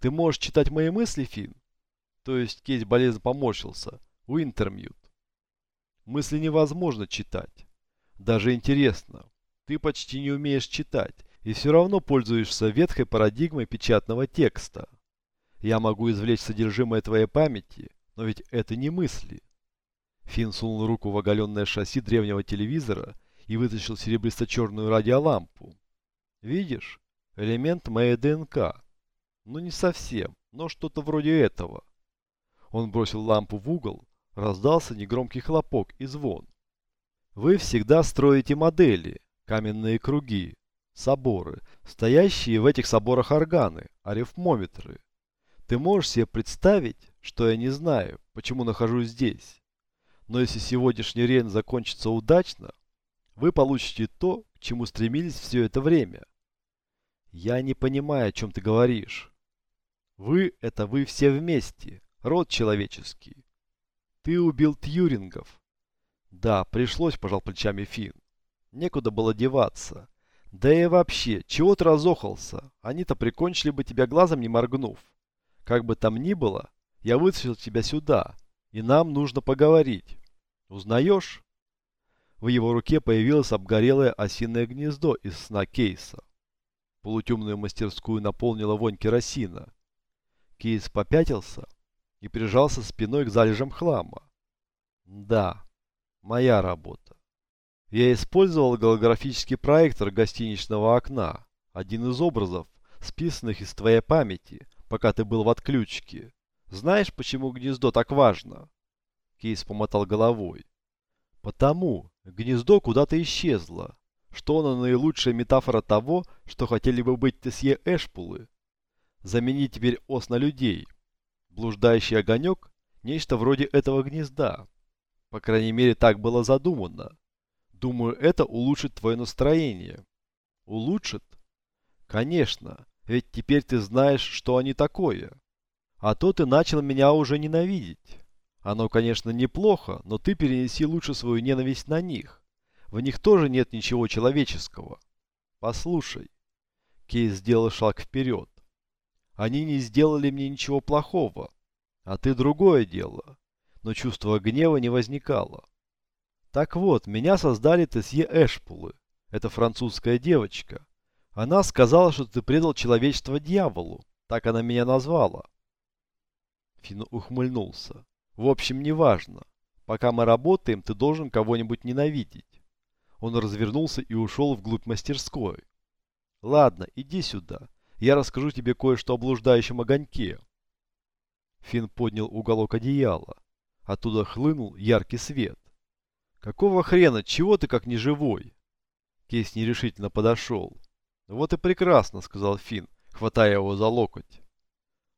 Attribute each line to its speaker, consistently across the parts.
Speaker 1: Ты можешь читать мои мысли, Финн? То есть Кейс болезненно поморщился. Уинтермьют. Мысли невозможно читать. Даже интересно. Ты почти не умеешь читать, и все равно пользуешься ветхой парадигмой печатного текста. Я могу извлечь содержимое твоей памяти, но ведь это не мысли. Финн сунул руку в оголенное шасси древнего телевизора и вытащил серебристо-черную радиолампу. Видишь? Элемент моей ДНК. Ну не совсем, но что-то вроде этого. Он бросил лампу в угол, раздался негромкий хлопок и звон. Вы всегда строите модели, каменные круги, соборы, стоящие в этих соборах органы, арифмометры. Ты можешь себе представить, что я не знаю, почему нахожусь здесь. Но если сегодняшний рейн закончится удачно, вы получите то, к чему стремились все это время. Я не понимаю, о чем ты говоришь. Вы – это вы все вместе, род человеческий. Ты убил Тьюрингов. Да, пришлось, пожал плечами Финн. Некуда было деваться. Да и вообще, чего ты разохался? Они-то прикончили бы тебя глазом не моргнув. Как бы там ни было, я вытащил тебя сюда, и нам нужно поговорить. Узнаешь? В его руке появилось обгорелое осиное гнездо из сна Кейса. Полутемную мастерскую наполнила вонь керосина. Кейс попятился и прижался спиной к залежам хлама. Да, моя работа. Я использовал голографический проектор гостиничного окна, один из образов, списанных из твоей памяти, пока ты был в отключке. Знаешь, почему гнездо так важно? Кейс помотал головой. Потому гнездо куда-то исчезло. Что оно наилучшая метафора того, что хотели бы быть Тесье Эшпулы. Заменить теперь ос на людей. Блуждающий огонек – нечто вроде этого гнезда. По крайней мере, так было задумано. Думаю, это улучшит твое настроение. Улучшит? Конечно, ведь теперь ты знаешь, что они такое. А то ты начал меня уже ненавидеть. Оно, конечно, неплохо, но ты перенеси лучше свою ненависть на них. В них тоже нет ничего человеческого. Послушай. Кейс сделал шаг вперед. Они не сделали мне ничего плохого. А ты другое дело. Но чувство гнева не возникало. Так вот, меня создали Тесье Эшпулы. Это французская девочка. Она сказала, что ты предал человечество дьяволу. Так она меня назвала. Финн ухмыльнулся. В общем, неважно. Пока мы работаем, ты должен кого-нибудь ненавидеть. Он развернулся и ушел вглубь мастерской. Ладно, иди сюда. Я расскажу тебе кое-что о блуждающем огоньке. Финн поднял уголок одеяла. Оттуда хлынул яркий свет. Какого хрена, чего ты как неживой? Кейс нерешительно подошел. Вот и прекрасно, сказал Финн, хватая его за локоть.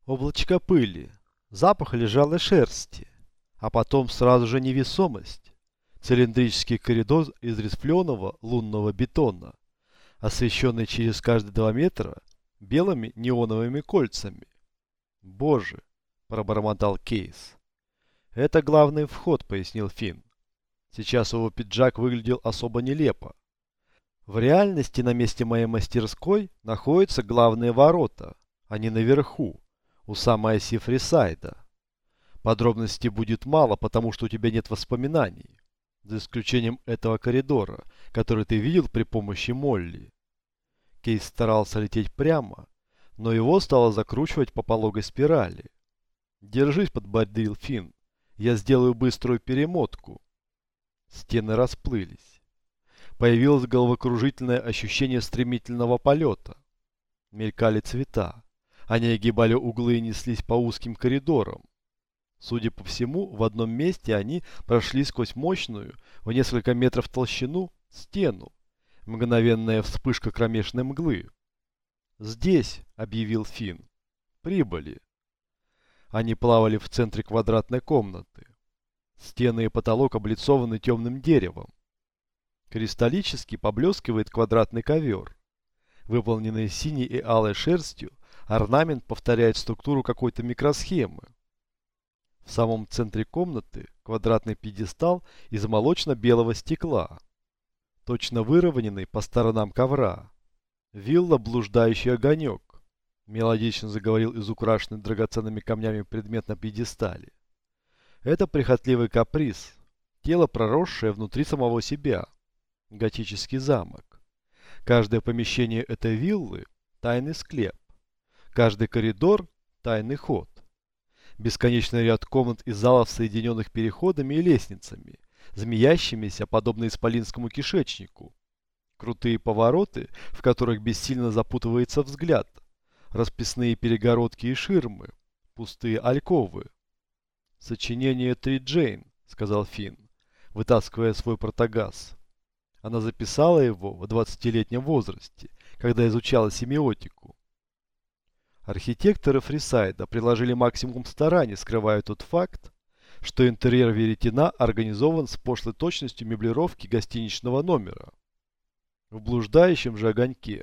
Speaker 1: Облачко пыли, запах лежалой шерсти, а потом сразу же невесомость. Цилиндрический коридор из рифленого лунного бетона, освещенный через каждые два метра белыми неоновыми кольцами. Боже, пробормотал Кейс. Это главный вход, пояснил Финн. Сейчас его пиджак выглядел особо нелепо. В реальности на месте моей мастерской находятся главные ворота. Они наверху, у самой оси Фрисайда. Подробностей будет мало, потому что у тебя нет воспоминаний. За исключением этого коридора, который ты видел при помощи Молли. Кейс старался лететь прямо, но его стало закручивать по пологой спирали. «Держись», — подбодрил Финн. «Я сделаю быструю перемотку». Стены расплылись. Появилось головокружительное ощущение стремительного полета. Мелькали цвета. Они огибали углы и неслись по узким коридорам. Судя по всему, в одном месте они прошли сквозь мощную, в несколько метров толщину, стену. Мгновенная вспышка кромешной мглы. «Здесь», — объявил Финн. «Прибыли». Они плавали в центре квадратной комнаты. Стены и потолок облицованы темным деревом. Кристаллически поблескивает квадратный ковер. Выполненный синей и алой шерстью, орнамент повторяет структуру какой-то микросхемы. В самом центре комнаты квадратный пьедестал из молочно-белого стекла, точно выровненный по сторонам ковра. Вилла «Блуждающий огонек». Мелодично заговорил из украшенной драгоценными камнями предмет на пьедестале. Это прихотливый каприз, тело, проросшее внутри самого себя. Готический замок. Каждое помещение этой виллы – тайный склеп. Каждый коридор – тайный ход. Бесконечный ряд комнат и залов, соединенных переходами и лестницами, змеящимися, подобно исполинскому кишечнику. Крутые повороты, в которых бессильно запутывается взгляд. Расписные перегородки и ширмы. Пустые альковы. «Сочинение Три Джейн», — сказал Финн, вытаскивая свой протагаз. Она записала его в 20-летнем возрасте, когда изучала семиотику. Архитекторы Фрисайда приложили максимум стараний, скрывая тот факт, что интерьер Веретена организован с пошлой точностью меблировки гостиничного номера. В блуждающем же огоньке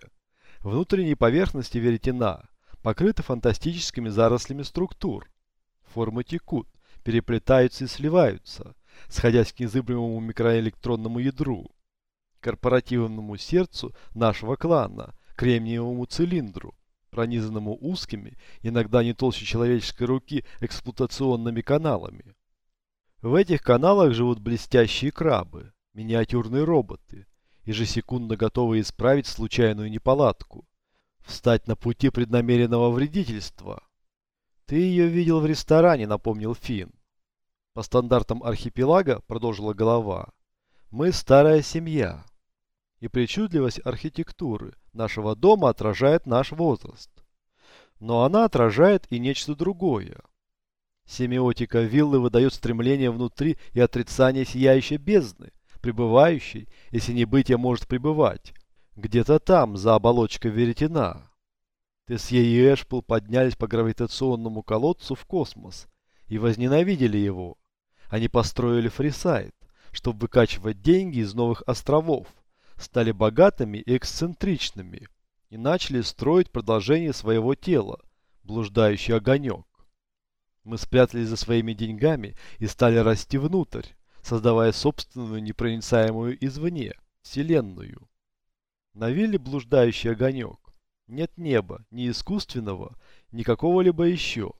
Speaker 1: внутренние поверхности Веретена покрыты фантастическими зарослями структур. Формы текут, переплетаются и сливаются, сходясь к незыблемому микроэлектронному ядру корпоративному сердцу нашего клана, кремниевому цилиндру, пронизанному узкими, иногда не толще человеческой руки, эксплуатационными каналами. В этих каналах живут блестящие крабы, миниатюрные роботы, ежесекундно готовые исправить случайную неполадку, встать на пути преднамеренного вредительства. «Ты ее видел в ресторане», — напомнил Финн. «По стандартам архипелага», — продолжила голова, — «мы старая семья и причудливость архитектуры нашего дома отражает наш возраст. Но она отражает и нечто другое. Семиотика виллы выдает стремление внутри и отрицание сияющей бездны, пребывающей, если не быть, может пребывать, где-то там, за оболочкой веретена. Тесье и Эшпл поднялись по гравитационному колодцу в космос и возненавидели его. Они построили фрисайт, чтобы выкачивать деньги из новых островов, стали богатыми и эксцентричными и начали строить продолжение своего тела, блуждающий огонек. Мы спрятались за своими деньгами и стали расти внутрь, создавая собственную непроницаемую извне, вселенную. На вилле блуждающий огонек. Нет неба, ни искусственного, ни какого-либо еще.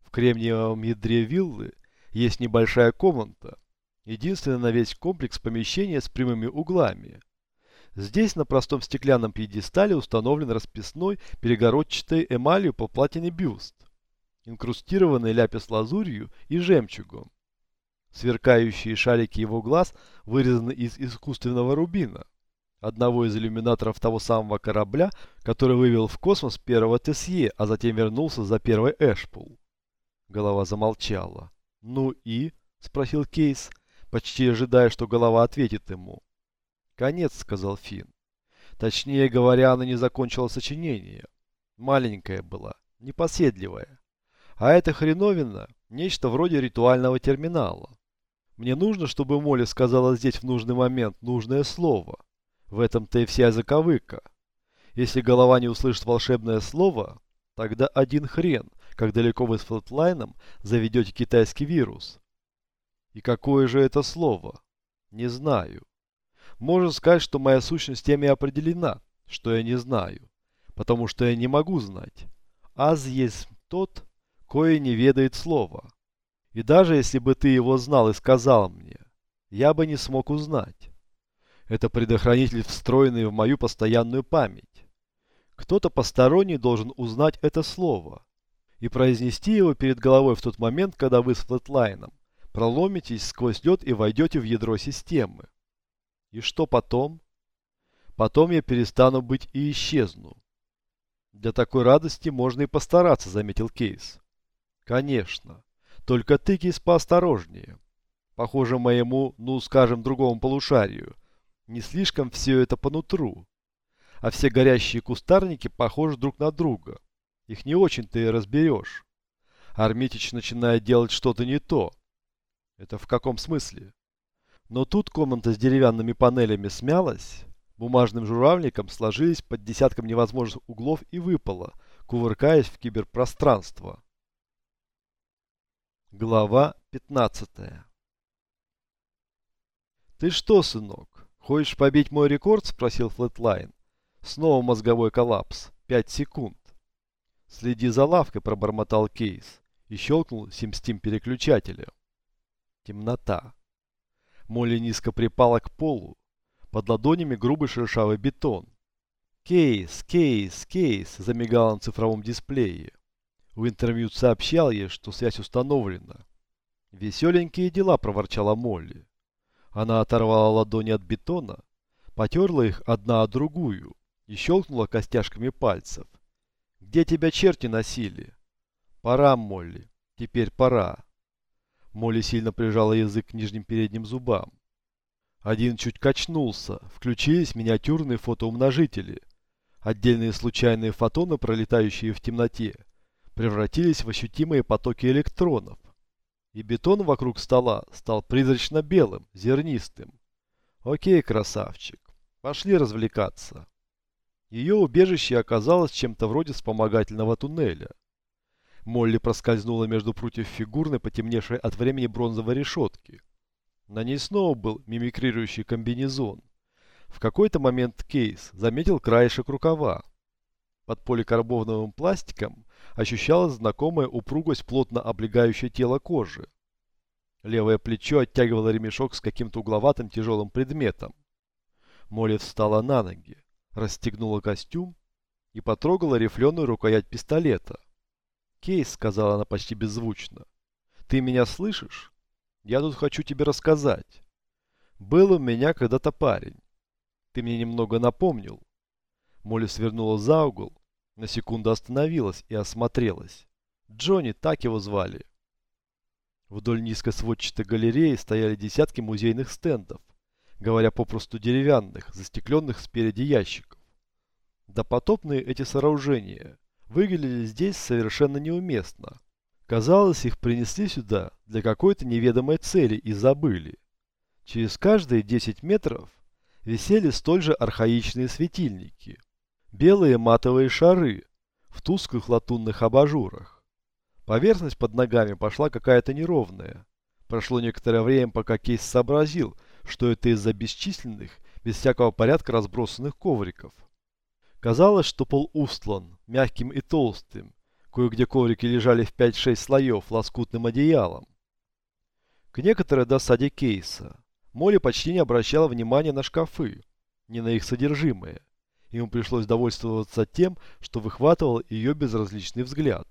Speaker 1: В кремниевом ядре виллы есть небольшая комната, единственное на весь комплекс помещения с прямыми углами. Здесь на простом стеклянном пьедестале установлен расписной перегородчатой эмалью по платине бюст, инкрустированный ляпис-лазурью и жемчугом. Сверкающие шарики его глаз вырезаны из искусственного рубина, одного из иллюминаторов того самого корабля, который вывел в космос первого Тесье, а затем вернулся за первый Эшпул. Голова замолчала. «Ну и?» – спросил Кейс, почти ожидая, что голова ответит ему. «Конец», — сказал Финн. Точнее говоря, она не закончила сочинение. Маленькая была, непоседливая. А эта хреновина – нечто вроде ритуального терминала. Мне нужно, чтобы Молли сказала здесь в нужный момент нужное слово. В этом-то и вся заковыка. Если голова не услышит волшебное слово, тогда один хрен, как далеко вы с Флетлайном заведете китайский вирус. И какое же это слово? Не знаю. Можно сказать, что моя сущность тем и определена, что я не знаю, потому что я не могу знать. Аз есть тот, кой не ведает слова. И даже если бы ты его знал и сказал мне, я бы не смог узнать. Это предохранитель, встроенный в мою постоянную память. Кто-то посторонний должен узнать это слово и произнести его перед головой в тот момент, когда вы с флетлайном проломитесь сквозь лед и войдете в ядро системы. И что потом? Потом я перестану быть и исчезну. Для такой радости можно и постараться, заметил Кейс. Конечно. Только ты, Кейс, поосторожнее. Похоже моему, ну скажем, другому полушарию. Не слишком все это по нутру. А все горящие кустарники похожи друг на друга. Их не очень ты и разберешь. Армитич начинает делать что-то не то. Это в каком смысле? Но тут комната с деревянными панелями смялась, бумажным журавликом сложились под десятком невозможных углов и выпала, кувыркаясь в киберпространство. Глава 15 «Ты что, сынок, хочешь побить мой рекорд?» – спросил Флетлайн. Снова мозговой коллапс. Пять секунд. Следи за лавкой, пробормотал Кейс и щелкнул сим-стим переключателем. Темнота. Молли низко припала к полу. Под ладонями грубый шершавый бетон. «Кейс, кейс, кейс!» – замигал на цифровом дисплее. Уинтермьют сообщал ей, что связь установлена. «Веселенькие дела», – проворчала Молли. Она оторвала ладони от бетона, потерла их одна о другую и щелкнула костяшками пальцев. «Где тебя черти носили?» «Пора, Молли. Теперь пора». Молли сильно прижала язык к нижним передним зубам. Один чуть качнулся, включились миниатюрные фотоумножители. Отдельные случайные фотоны, пролетающие в темноте, превратились в ощутимые потоки электронов. И бетон вокруг стола стал призрачно белым, зернистым. Окей, красавчик, пошли развлекаться. Ее убежище оказалось чем-то вроде вспомогательного туннеля. Молли проскользнула между прутьев фигурной, потемневшей от времени бронзовой решетки. На ней снова был мимикрирующий комбинезон. В какой-то момент Кейс заметил краешек рукава. Под поликарбоновым пластиком ощущалась знакомая упругость плотно облегающей тело кожи. Левое плечо оттягивало ремешок с каким-то угловатым тяжелым предметом. Молли встала на ноги, расстегнула костюм и потрогала рифленую рукоять пистолета. «Кейс», — сказала она почти беззвучно, — «ты меня слышишь? Я тут хочу тебе рассказать. Был у меня когда-то парень. Ты мне немного напомнил». Молли свернула за угол, на секунду остановилась и осмотрелась. Джонни, так его звали. Вдоль низкосводчатой галереи стояли десятки музейных стендов, говоря попросту деревянных, застекленных спереди ящиков. Допотопные эти сооружения выглядели здесь совершенно неуместно. Казалось, их принесли сюда для какой-то неведомой цели и забыли. Через каждые 10 метров висели столь же архаичные светильники. Белые матовые шары в тусклых латунных абажурах. Поверхность под ногами пошла какая-то неровная. Прошло некоторое время, пока Кейс сообразил, что это из-за бесчисленных, без всякого порядка разбросанных ковриков. Казалось, что пол устлан, мягким и толстым. Кое-где коврики лежали в 5-6 слоев лоскутным одеялом. К некоторой досаде кейса Молли почти не обращала внимания на шкафы, не на их содержимое. Ему пришлось довольствоваться тем, что выхватывал ее безразличный взгляд.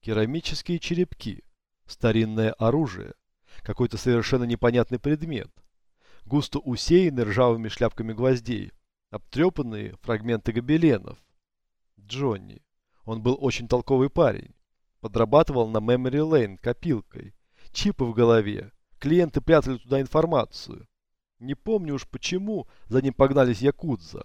Speaker 1: Керамические черепки, старинное оружие, какой-то совершенно непонятный предмет, густо усеянный ржавыми шляпками гвоздей, обтрепанные фрагменты гобеленов. Джонни. Он был очень толковый парень. Подрабатывал на Memory Lane копилкой. Чипы в голове. Клиенты прятали туда информацию. Не помню уж почему за ним погнались якудза.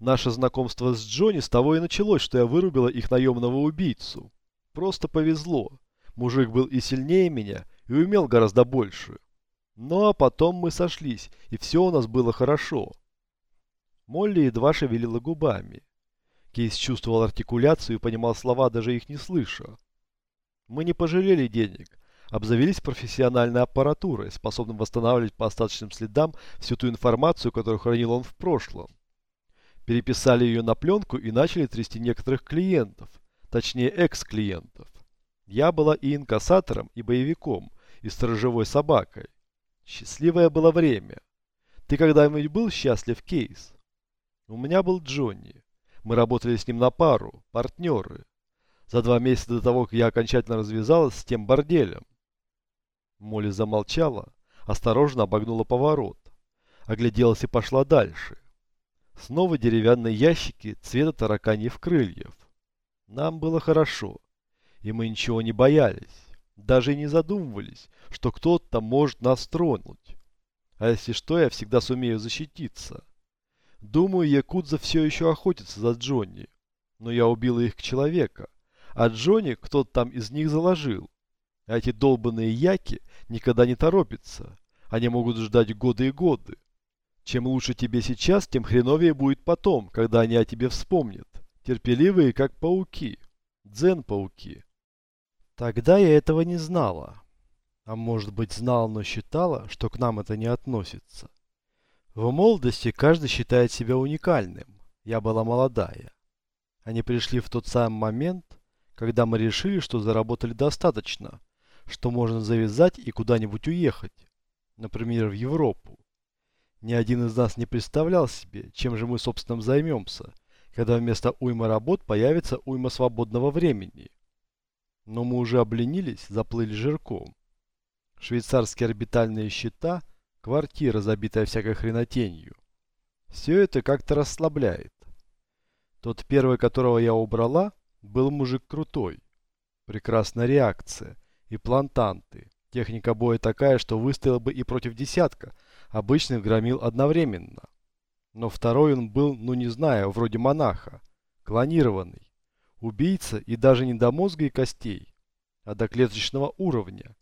Speaker 1: Наше знакомство с Джонни с того и началось, что я вырубила их наемного убийцу. Просто повезло. Мужик был и сильнее меня, и умел гораздо больше. Ну а потом мы сошлись, и все у нас было хорошо. Молли едва шевелила губами. Кейс чувствовал артикуляцию и понимал слова, даже их не слыша. Мы не пожалели денег, обзавелись профессиональной аппаратурой, способной восстанавливать по остаточным следам всю ту информацию, которую хранил он в прошлом. Переписали ее на пленку и начали трясти некоторых клиентов, точнее экс-клиентов. Я была и инкассатором, и боевиком, и сторожевой собакой. Счастливое было время. Ты когда-нибудь был счастлив, Кейс? У меня был Джонни. Мы работали с ним на пару, партнеры. За два месяца до того, как я окончательно развязалась с тем борделем. Молли замолчала, осторожно обогнула поворот, огляделась и пошла дальше. Снова деревянные ящики цвета тараканьев крыльев. Нам было хорошо, и мы ничего не боялись, даже и не задумывались, что кто-то может нас тронуть. А если что, я всегда сумею защититься. Думаю, Якудза все еще охотится за Джонни. Но я убила их человека. А Джонни кто-то там из них заложил. А эти долбанные яки никогда не торопятся. Они могут ждать годы и годы. Чем лучше тебе сейчас, тем хреновее будет потом, когда они о тебе вспомнят. Терпеливые, как пауки. Дзен-пауки. Тогда я этого не знала. А может быть знала, но считала, что к нам это не относится. В молодости каждый считает себя уникальным. Я была молодая. Они пришли в тот самый момент, когда мы решили, что заработали достаточно, что можно завязать и куда-нибудь уехать, например, в Европу. Ни один из нас не представлял себе, чем же мы, собственно, займемся, когда вместо уйма работ появится уйма свободного времени. Но мы уже обленились, заплыли жирком. Швейцарские орбитальные счета, квартира, забитая всякой хренотенью. Все это как-то расслабляет. Тот первый, которого я убрала, был мужик крутой. Прекрасная реакция. И плантанты. Техника боя такая, что выстояла бы и против десятка. Обычных громил одновременно. Но второй он был, ну не знаю, вроде монаха. Клонированный. Убийца и даже не до мозга и костей, а до клеточного уровня.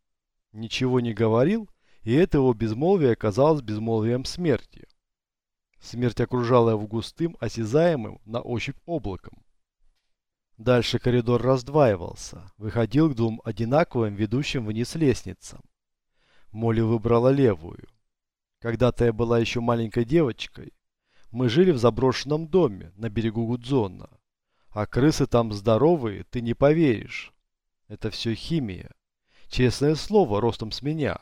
Speaker 1: Ничего не говорил, и это его безмолвие оказалось безмолвием смерти. Смерть окружала его густым, осязаемым на ощупь облаком. Дальше коридор раздваивался, выходил к двум одинаковым ведущим вниз лестницам. Молли выбрала левую. Когда-то я была еще маленькой девочкой. Мы жили в заброшенном доме на берегу Гудзона. А крысы там здоровые, ты не поверишь. Это все химия. Честное слово, ростом с меня.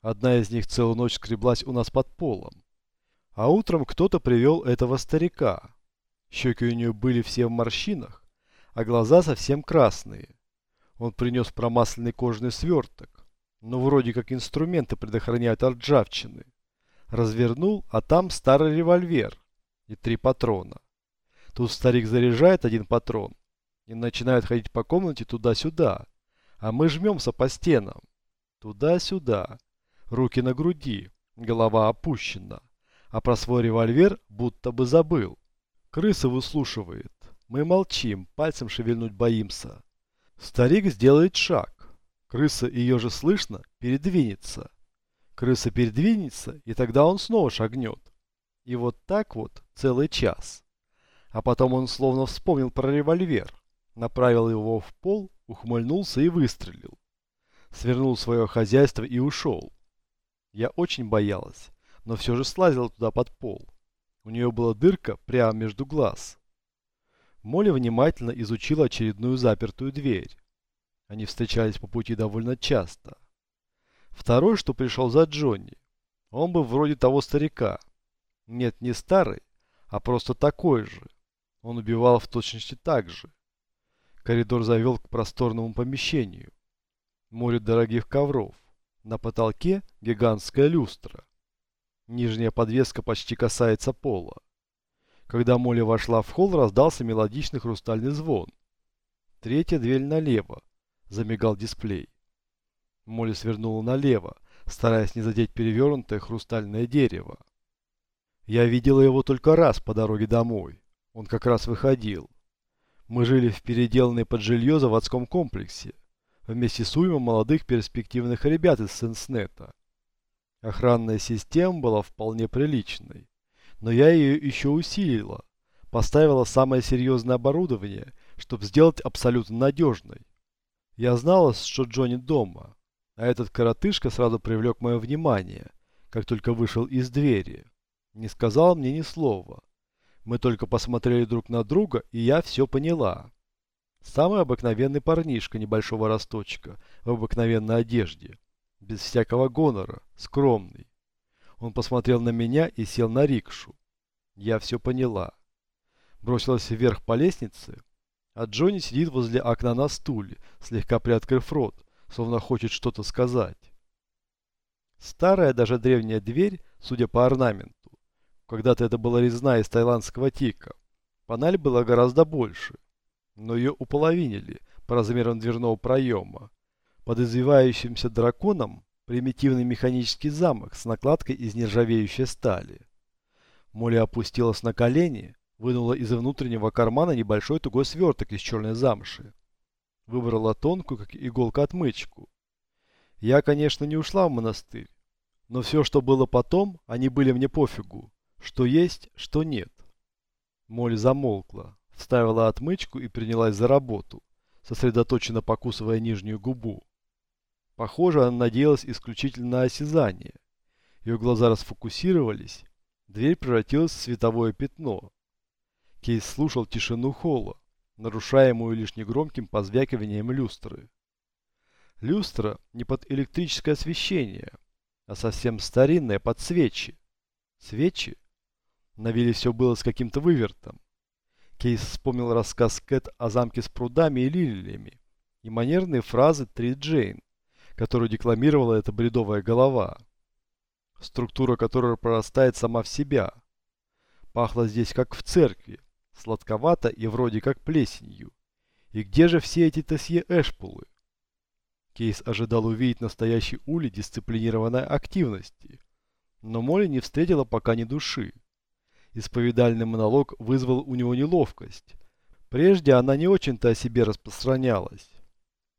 Speaker 1: Одна из них целую ночь скреблась у нас под полом. А утром кто-то привел этого старика. Щеки у нее были все в морщинах, а глаза совсем красные. Он принес промасленный кожаный сверток, но вроде как инструменты предохраняют от ржавчины. Развернул, а там старый револьвер и три патрона. Тут старик заряжает один патрон и начинает ходить по комнате туда-сюда, а мы жмемся по стенам. Туда-сюда, руки на груди, голова опущена а про свой револьвер будто бы забыл. Крыса выслушивает. Мы молчим, пальцем шевельнуть боимся. Старик сделает шаг. Крыса, ее же слышно, передвинется. Крыса передвинется, и тогда он снова шагнет. И вот так вот целый час. А потом он словно вспомнил про револьвер, направил его в пол, ухмыльнулся и выстрелил. Свернул свое хозяйство и ушел. Я очень боялась, но все же слазила туда под пол. У нее была дырка прямо между глаз. Молли внимательно изучила очередную запертую дверь. Они встречались по пути довольно часто. Второй, что пришел за Джонни. Он был вроде того старика. Нет, не старый, а просто такой же. Он убивал в точности так же. Коридор завел к просторному помещению. Море дорогих ковров. На потолке гигантская люстра. Нижняя подвеска почти касается пола. Когда Молли вошла в холл, раздался мелодичный хрустальный звон. Третья дверь налево. Замигал дисплей. Молли свернула налево, стараясь не задеть перевернутое хрустальное дерево. Я видела его только раз по дороге домой. Он как раз выходил. Мы жили в переделанной под жилье заводском комплексе, вместе с уймом молодых перспективных ребят из Сенснета. Охранная система была вполне приличной, но я ее еще усилила, поставила самое серьезное оборудование, чтобы сделать абсолютно надежной. Я знала, что Джонни дома, а этот коротышка сразу привлек мое внимание, как только вышел из двери. Не сказал мне ни слова. Мы только посмотрели друг на друга, и я все поняла. Самый обыкновенный парнишка небольшого росточка в обыкновенной одежде без всякого гонора, скромный. Он посмотрел на меня и сел на рикшу. Я все поняла. Бросилась вверх по лестнице, а Джонни сидит возле окна на стуле, слегка приоткрыв рот, словно хочет что-то сказать. Старая, даже древняя дверь, судя по орнаменту, когда-то это была резная из тайландского тика, паналь была гораздо больше, но ее уполовинили по размерам дверного проема, под извивающимся драконом примитивный механический замок с накладкой из нержавеющей стали. Молли опустилась на колени, вынула из внутреннего кармана небольшой тугой сверток из черной замши. Выбрала тонкую, как иголка, отмычку. Я, конечно, не ушла в монастырь, но все, что было потом, они были мне пофигу, что есть, что нет. Молли замолкла, вставила отмычку и принялась за работу, сосредоточенно покусывая нижнюю губу. Похоже, она надеялась исключительно на осязание. Ее глаза расфокусировались, дверь превратилась в световое пятно. Кейс слушал тишину холла, нарушаемую лишь негромким позвякиванием люстры. Люстра не под электрическое освещение, а совсем старинная под свечи. Свечи? На вилле все было с каким-то вывертом. Кейс вспомнил рассказ Кэт о замке с прудами и лилиями и манерные фразы Три Джейн, которую декламировала эта бредовая голова. Структура которой прорастает сама в себя. Пахло здесь как в церкви, сладковато и вроде как плесенью. И где же все эти Тесье Эшпулы? Кейс ожидал увидеть настоящий улей дисциплинированной активности, но Молли не встретила пока ни души. Исповедальный монолог вызвал у него неловкость. Прежде она не очень-то о себе распространялась.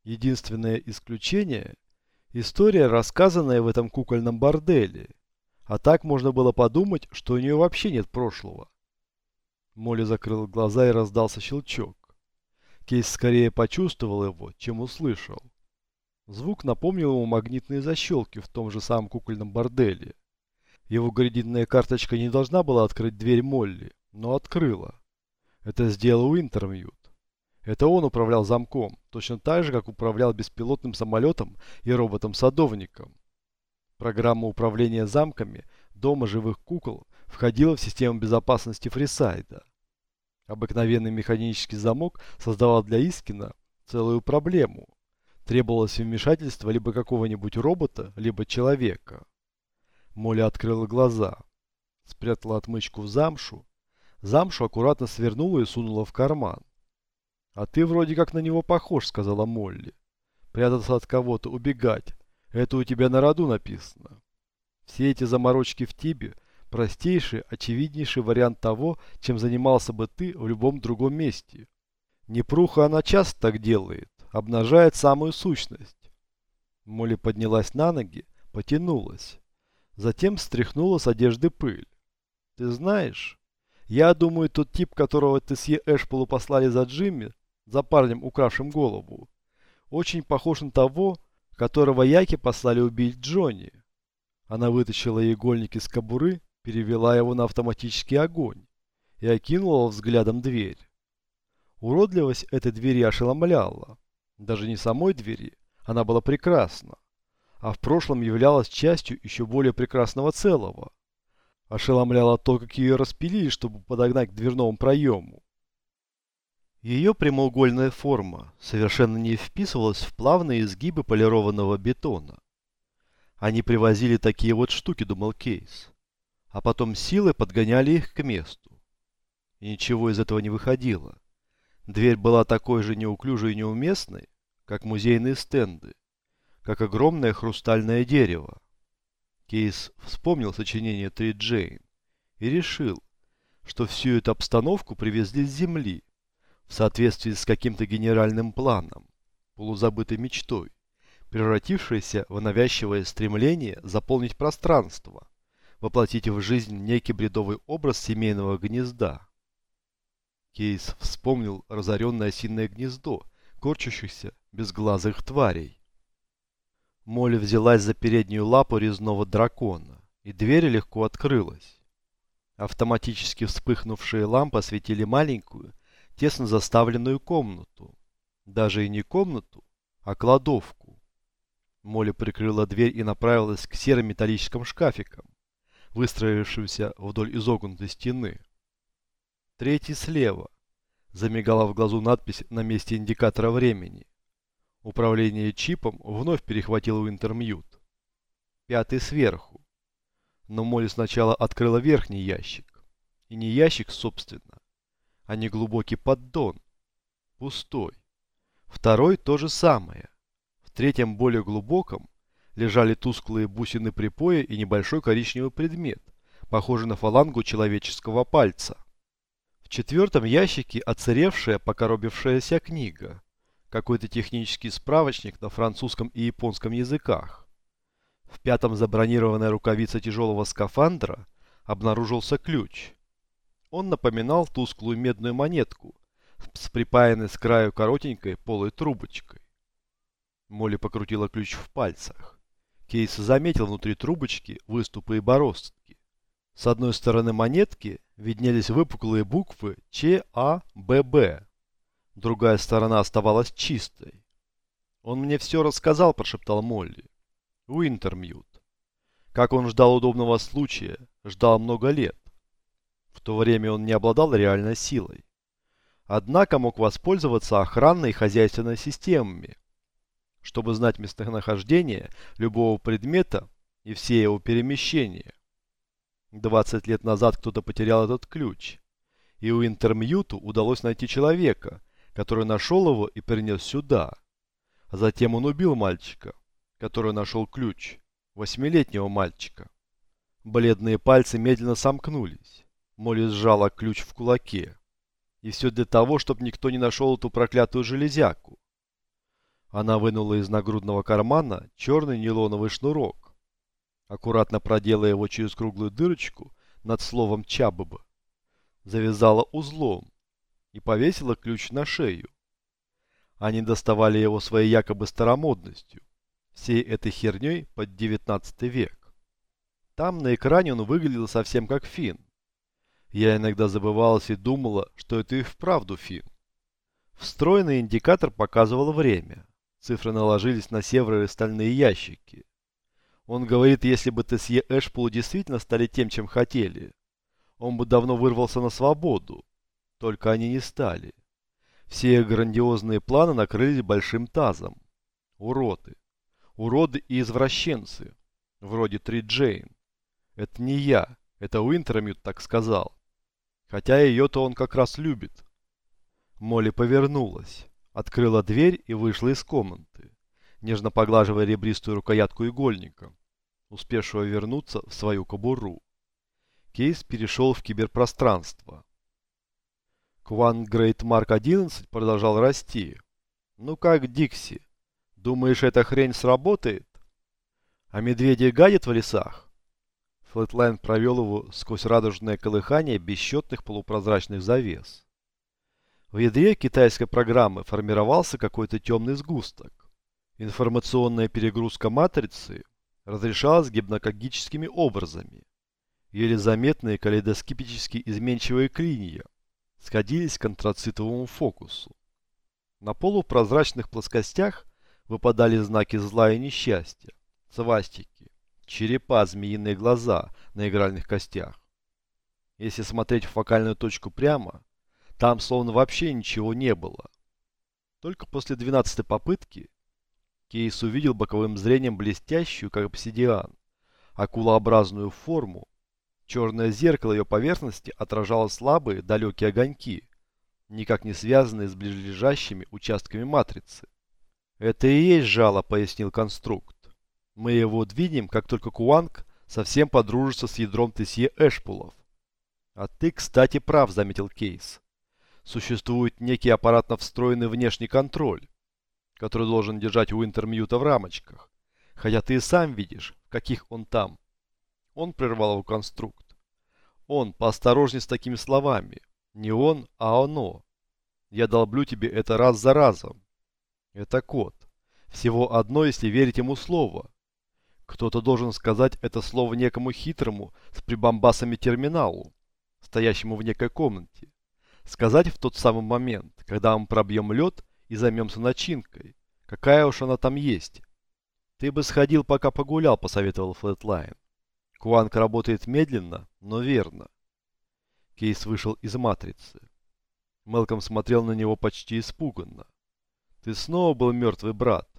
Speaker 1: Единственное исключение – история, рассказанная в этом кукольном борделе. А так можно было подумать, что у нее вообще нет прошлого. Молли закрыл глаза и раздался щелчок. Кейс скорее почувствовал его, чем услышал. Звук напомнил ему магнитные защелки в том же самом кукольном борделе. Его кредитная карточка не должна была открыть дверь Молли, но открыла. Это сделал Уинтермьют. Это он управлял замком, точно так же, как управлял беспилотным самолетом и роботом-садовником. Программа управления замками Дома живых кукол входила в систему безопасности Фрисайда. Обыкновенный механический замок создавал для Искина целую проблему. Требовалось вмешательство либо какого-нибудь робота, либо человека. Молли открыла глаза, спрятала отмычку в замшу, замшу аккуратно свернула и сунула в карман. «А ты вроде как на него похож», — сказала Молли. «Прятаться от кого-то, убегать. Это у тебя на роду написано. Все эти заморочки в тебе — простейший, очевиднейший вариант того, чем занимался бы ты в любом другом месте. Непруха она часто так делает, обнажает самую сущность». Молли поднялась на ноги, потянулась. Затем стряхнула с одежды пыль. «Ты знаешь, я думаю, тот тип, которого ты с Эшполу послали за Джимми, за парнем, укравшим голову, очень похож на того, которого Яки послали убить Джонни». Она вытащила игольник из кобуры, перевела его на автоматический огонь и окинула взглядом дверь. Уродливость этой двери ошеломляла. Даже не самой двери, она была прекрасна а в прошлом являлась частью еще более прекрасного целого. Ошеломляло то, как ее распилили, чтобы подогнать к дверному проему. Ее прямоугольная форма совершенно не вписывалась в плавные изгибы полированного бетона. Они привозили такие вот штуки, думал Кейс, а потом силы подгоняли их к месту. И ничего из этого не выходило. Дверь была такой же неуклюжей и неуместной, как музейные стенды как огромное хрустальное дерево. Кейс вспомнил сочинение Три Джейн и решил, что всю эту обстановку привезли с Земли в соответствии с каким-то генеральным планом, полузабытой мечтой, превратившейся в навязчивое стремление заполнить пространство, воплотить в жизнь некий бредовый образ семейного гнезда. Кейс вспомнил разоренное осиное гнездо, корчащихся безглазых тварей. Молли взялась за переднюю лапу резного дракона, и дверь легко открылась. Автоматически вспыхнувшие лампы осветили маленькую, тесно заставленную комнату. Даже и не комнату, а кладовку. Молли прикрыла дверь и направилась к серым металлическим шкафикам, выстроившимся вдоль изогнутой стены. Третий слева. Замигала в глазу надпись на месте индикатора времени. Управление чипом вновь перехватил Уинтермьют. Пятый сверху. Но Молли сначала открыла верхний ящик. И не ящик, собственно, а неглубокий поддон. Пустой. Второй то же самое. В третьем, более глубоком, лежали тусклые бусины припоя и небольшой коричневый предмет, похожий на фалангу человеческого пальца. В четвертом ящике оцаревшая, покоробившаяся книга какой-то технический справочник на французском и японском языках. В пятом забронированная рукавица тяжелого скафандра обнаружился ключ. Он напоминал тусклую медную монетку с припаянной с краю коротенькой полой трубочкой. Молли покрутила ключ в пальцах. Кейс заметил внутри трубочки выступы и бороздки. С одной стороны монетки виднелись выпуклые буквы ЧАББ Другая сторона оставалась чистой. «Он мне все рассказал», – прошептал Молли. Уинтермьют. Как он ждал удобного случая, ждал много лет. В то время он не обладал реальной силой. Однако мог воспользоваться охранной и хозяйственной системами, чтобы знать местонахождение любого предмета и все его перемещения. 20 лет назад кто-то потерял этот ключ, и у Интермьюту удалось найти человека, который нашел его и принес сюда. А затем он убил мальчика, который нашел ключ, восьмилетнего мальчика. Бледные пальцы медленно сомкнулись. Молли сжала ключ в кулаке. И все для того, чтобы никто не нашел эту проклятую железяку. Она вынула из нагрудного кармана черный нейлоновый шнурок. Аккуратно проделая его через круглую дырочку над словом «чабыба», завязала узлом и повесила ключ на шею. Они доставали его своей якобы старомодностью, всей этой херней под 19 век. Там на экране он выглядел совсем как Финн. Я иногда забывалась и думала, что это и вправду Финн. Встроенный индикатор показывал время. Цифры наложились на северные стальные ящики. Он говорит, если бы ТСЕ Эшпулу действительно стали тем, чем хотели, он бы давно вырвался на свободу. Только они не стали. Все грандиозные планы накрылись большим тазом. Уроды. Уроды и извращенцы. Вроде Три Джейн. Это не я. Это Уинтермют так сказал. Хотя ее-то он как раз любит. Молли повернулась, открыла дверь и вышла из комнаты, нежно поглаживая ребристую рукоятку игольника, успевшего вернуться в свою кобуру. Кейс перешел в киберпространство. Куанг Грейд Марк 11 продолжал расти. Ну как, Дикси, думаешь, эта хрень сработает? А медведи гадят в лесах? Флетлайн провел его сквозь радужное колыхание бесчетных полупрозрачных завес. В ядре китайской программы формировался какой-то темный сгусток. Информационная перегрузка матрицы разрешалась гипнокогическими образами еле заметные калейдоскопически изменчивые клинья сходились к антрацитовому фокусу. На полупрозрачных плоскостях выпадали знаки зла и несчастья, свастики, черепа, змеиные глаза на игральных костях. Если смотреть в фокальную точку прямо, там словно вообще ничего не было. Только после двенадцатой попытки Кейс увидел боковым зрением блестящую, как обсидиан, акулообразную форму Черное зеркало ее поверхности отражало слабые, далекие огоньки, никак не связанные с ближайшими участками матрицы. «Это и есть жало», — пояснил конструкт. «Мы его двинем, как только Куанг совсем подружится с ядром Тесье Эшпулов». «А ты, кстати, прав», — заметил Кейс. «Существует некий аппаратно встроенный внешний контроль, который должен держать Уинтермьюта в рамочках, хотя ты и сам видишь, каких он там». Он прервал его конструкт. Он, поосторожней с такими словами. Не он, а оно. Я долблю тебе это раз за разом. Это код. Всего одно, если верить ему слово. Кто-то должен сказать это слово некому хитрому с прибамбасами терминалу, стоящему в некой комнате. Сказать в тот самый момент, когда мы пробьем лед и займемся начинкой. Какая уж она там есть. Ты бы сходил, пока погулял, посоветовал Флетлайн. Куанг работает медленно, но верно. Кейс вышел из матрицы. Мэлком смотрел на него почти испуганно. «Ты снова был мертвый брат?»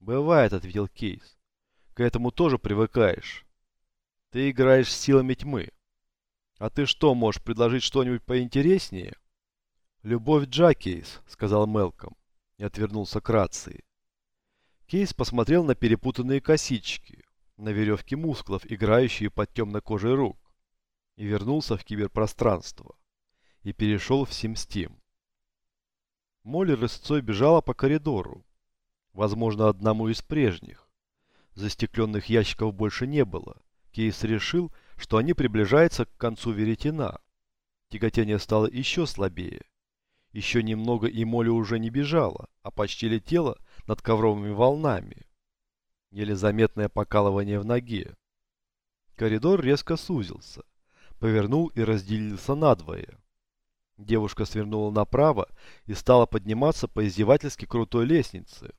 Speaker 1: «Бывает», — ответил Кейс. «К этому тоже привыкаешь. Ты играешь с силами тьмы. А ты что, можешь предложить что-нибудь поинтереснее?» «Любовь Джа, Кейс», — сказал Мелком и отвернулся к рации. Кейс посмотрел на перепутанные косички, на веревке мускулов, играющие под темной кожей рук, и вернулся в киберпространство, и перешел в Симстим. Молли рысцой бежала по коридору, возможно, одному из прежних. Застекленных ящиков больше не было. Кейс решил, что они приближаются к концу веретена. Тяготение стало еще слабее. Еще немного и Молли уже не бежала, а почти летела над ковровыми волнами еле заметное покалывание в ноге. Коридор резко сузился, повернул и разделился надвое. Девушка свернула направо и стала подниматься по издевательски крутой лестнице.